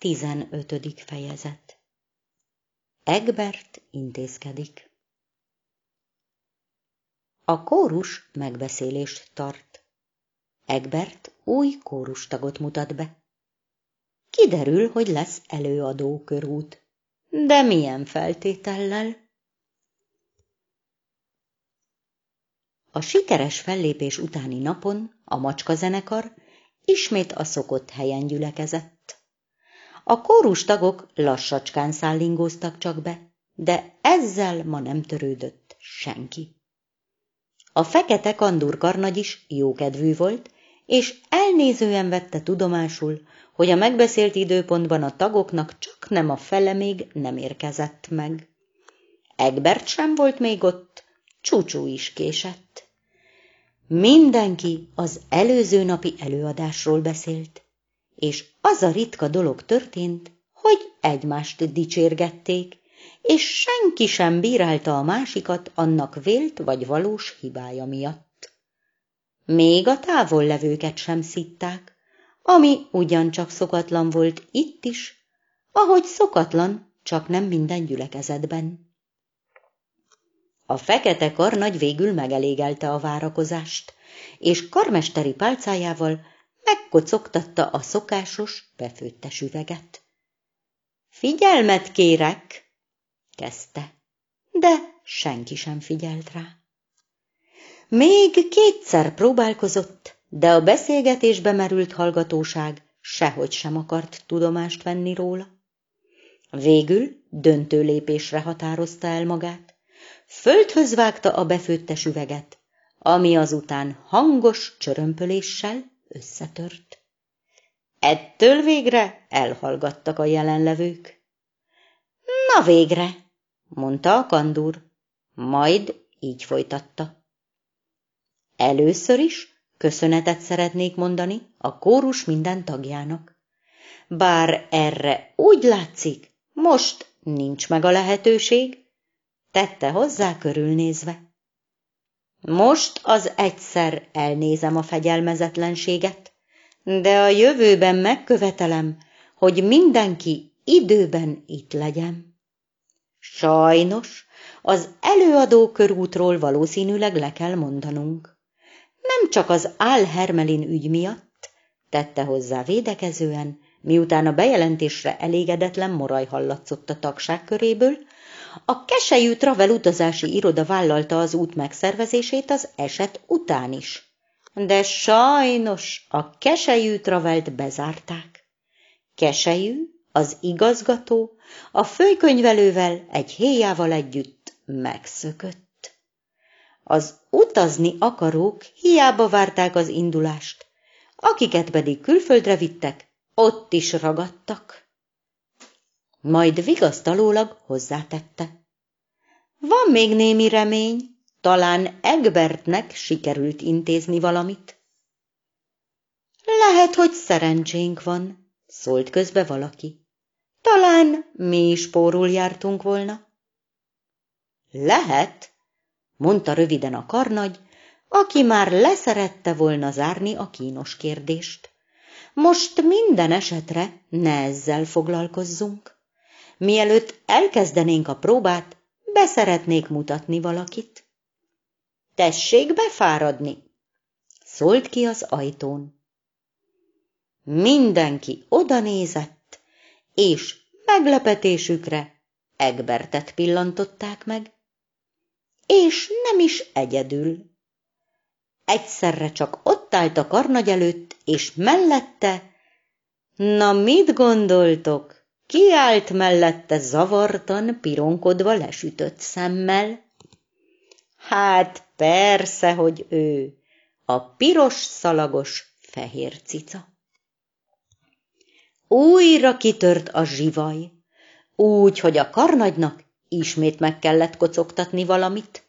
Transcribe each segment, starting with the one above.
Tizenötödik fejezet Egbert intézkedik. A kórus megbeszélést tart. Egbert új kórustagot mutat be. Kiderül, hogy lesz előadó körút. De milyen feltétellel? A sikeres fellépés utáni napon a macskazenekar ismét a szokott helyen gyülekezett. A kórus tagok lassacskán szállingóztak csak be, de ezzel ma nem törődött senki. A fekete kandúr karnagy is jókedvű volt, és elnézően vette tudomásul, hogy a megbeszélt időpontban a tagoknak csak nem a fele még nem érkezett meg. Egbert sem volt még ott, Csúcsú is késett. Mindenki az előző napi előadásról beszélt, és az a ritka dolog történt, hogy egymást dicsérgették, és senki sem bírálta a másikat annak vélt vagy valós hibája miatt. Még a távol levőket sem szitták, ami ugyancsak szokatlan volt itt is, ahogy szokatlan, csak nem minden gyülekezetben. A fekete karnagy végül megelégelte a várakozást, és karmesteri pálcájával megkocogtatta a szokásos, befőttes üveget. Figyelmet kérek, kezdte, de senki sem figyelt rá. Még kétszer próbálkozott, de a beszélgetésbe merült hallgatóság sehogy sem akart tudomást venni róla. Végül döntő lépésre határozta el magát. Földhöz vágta a befőttes üveget, ami azután hangos csörömpöléssel összetört. Ettől végre elhallgattak a jelenlevők. Na végre, mondta a kandúr, majd így folytatta. Először is köszönetet szeretnék mondani a kórus minden tagjának. Bár erre úgy látszik, most nincs meg a lehetőség, tette hozzá körülnézve. Most az egyszer elnézem a fegyelmezetlenséget, de a jövőben megkövetelem, hogy mindenki időben itt legyen. Sajnos az előadó körútról valószínűleg le kell mondanunk. Nem csak az Ál Hermelin ügy miatt, tette hozzá védekezően, miután a bejelentésre elégedetlen moraj hallatszott a tagság köréből, a keselyű travel utazási iroda vállalta az út megszervezését az eset után is. De sajnos a keselyű travelt bezárták. Keselyű, az igazgató, a főkönyvelővel egy héjával együtt megszökött. Az utazni akarók hiába várták az indulást, akiket pedig külföldre vittek, ott is ragadtak majd vigasztalólag hozzátette. Van még némi remény, talán Egbertnek sikerült intézni valamit. Lehet, hogy szerencsénk van, szólt közbe valaki. Talán mi is pórul jártunk volna. Lehet, mondta röviden a karnagy, aki már leszerette volna zárni a kínos kérdést. Most minden esetre ne ezzel foglalkozzunk. Mielőtt elkezdenénk a próbát, beszeretnék mutatni valakit. Tessék befáradni! Szólt ki az ajtón. Mindenki oda nézett, és meglepetésükre Egbertet pillantották meg, és nem is egyedül. Egyszerre csak ott állt a karnagy előtt, és mellette, na mit gondoltok? Kiállt mellette zavartan, pironkodva lesütött szemmel. Hát persze, hogy ő, a piros szalagos fehér cica. Újra kitört a zsivaj, úgy, hogy a karnagynak ismét meg kellett kocogtatni valamit.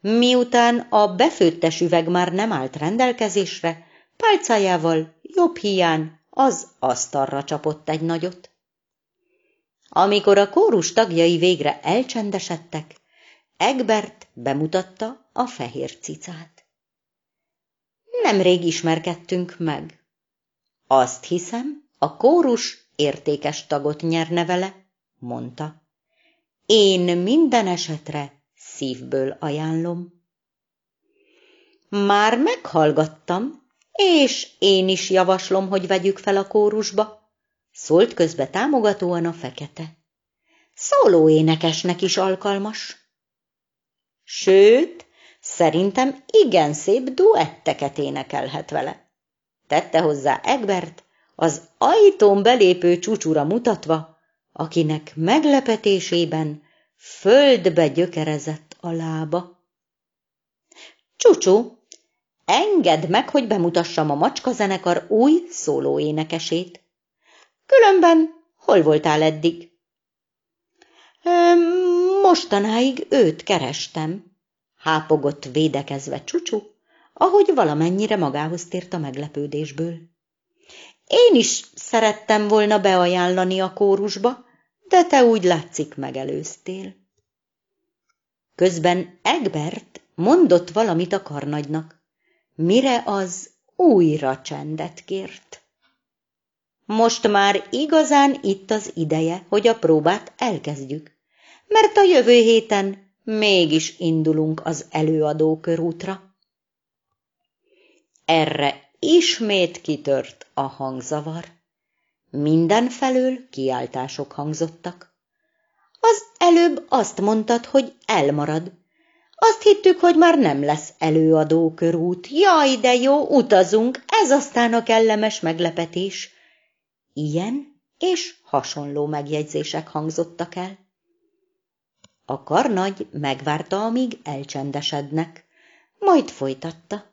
Miután a befőttes üveg már nem állt rendelkezésre, pálcájával jobb hián az asztalra csapott egy nagyot. Amikor a kórus tagjai végre elcsendesedtek, Egbert bemutatta a fehér cicát. Nemrég ismerkedtünk meg. Azt hiszem, a kórus értékes tagot nyerne vele, mondta. Én minden esetre szívből ajánlom. Már meghallgattam, és én is javaslom, hogy vegyük fel a kórusba, szólt közbe támogatóan a fekete. Szóló énekesnek is alkalmas. Sőt, szerintem igen szép duetteket énekelhet vele. Tette hozzá Egbert, az ajtón belépő csúcsúra mutatva, akinek meglepetésében földbe gyökerezett a lába. Csúcsú, engedd meg, hogy bemutassam a macskazenekar új szólóénekesét. Különben hol voltál eddig? Mostanáig őt kerestem, hápogott védekezve Csucsu, ahogy valamennyire magához tért a meglepődésből. Én is szerettem volna beajánlani a kórusba, de te úgy látszik megelőztél. Közben Egbert mondott valamit a karnagynak, mire az újra csendet kért. Most már igazán itt az ideje, hogy a próbát elkezdjük, mert a jövő héten mégis indulunk az előadó körútra. Erre ismét kitört a hangzavar. Mindenfelől kiáltások hangzottak. Az előbb azt mondtad, hogy elmarad. Azt hittük, hogy már nem lesz előadó körút. Jaj, de jó, utazunk, ez aztán a kellemes meglepetés. Ilyen és hasonló megjegyzések hangzottak el. A karnagy megvárta, amíg elcsendesednek, majd folytatta.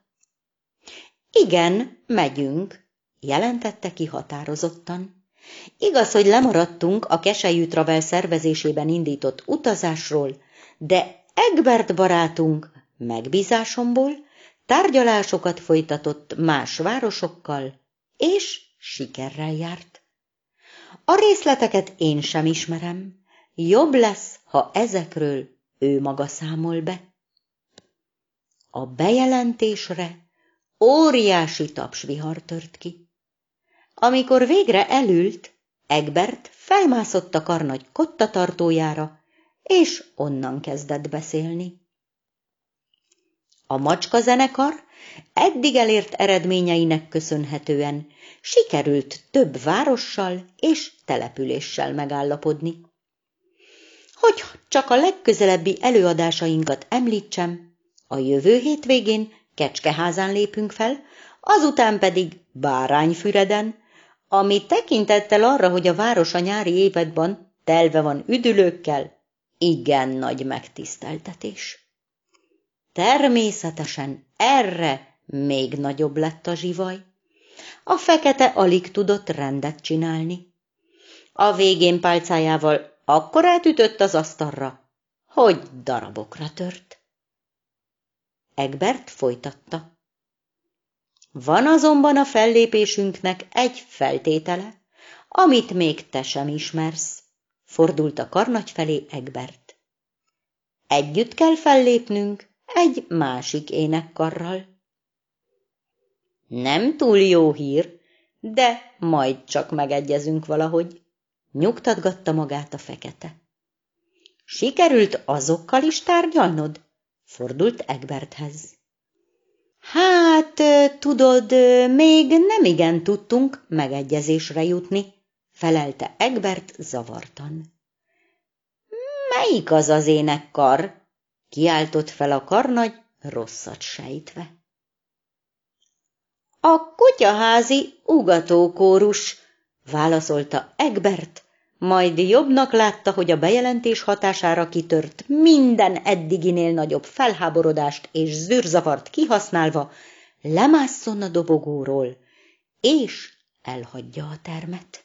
Igen, megyünk, jelentette ki határozottan. Igaz, hogy lemaradtunk a Keselyű Travel szervezésében indított utazásról, de Egbert barátunk megbízásomból tárgyalásokat folytatott más városokkal, és sikerrel járt. A részleteket én sem ismerem, jobb lesz, ha ezekről ő maga számol be. A bejelentésre óriási tapsvihar tört ki. Amikor végre elült, Egbert felmászott a karnagy kottatartójára, és onnan kezdett beszélni. A macska zenekar eddig elért eredményeinek köszönhetően sikerült több várossal és településsel megállapodni. Hogy csak a legközelebbi előadásainkat említsem, a jövő hétvégén Kecskeházán lépünk fel, azután pedig Bárányfüreden, ami tekintettel arra, hogy a város a nyári évedben telve van üdülőkkel, igen nagy megtiszteltetés. Természetesen erre még nagyobb lett a zsivaj. A fekete alig tudott rendet csinálni. A végén pálcájával akkor átütött az asztalra, hogy darabokra tört. Egbert folytatta. Van azonban a fellépésünknek egy feltétele, amit még te sem ismersz, fordult a karnagy felé Egbert. Együtt kell fellépnünk egy másik énekkarral. Nem túl jó hír, de majd csak megegyezünk valahogy, nyugtatgatta magát a fekete. Sikerült azokkal is tárgyalnod? Fordult Egberthez. Hát, tudod, még nem igen tudtunk megegyezésre jutni, felelte Egbert zavartan. Melyik az az énekkar? Kiáltott fel a karnagy, rosszat sejtve. A kutyaházi ugatókórus, válaszolta Egbert, majd jobbnak látta, hogy a bejelentés hatására kitört minden eddiginél nagyobb felháborodást és zűrzavart kihasználva, lemásszon a dobogóról, és elhagyja a termet.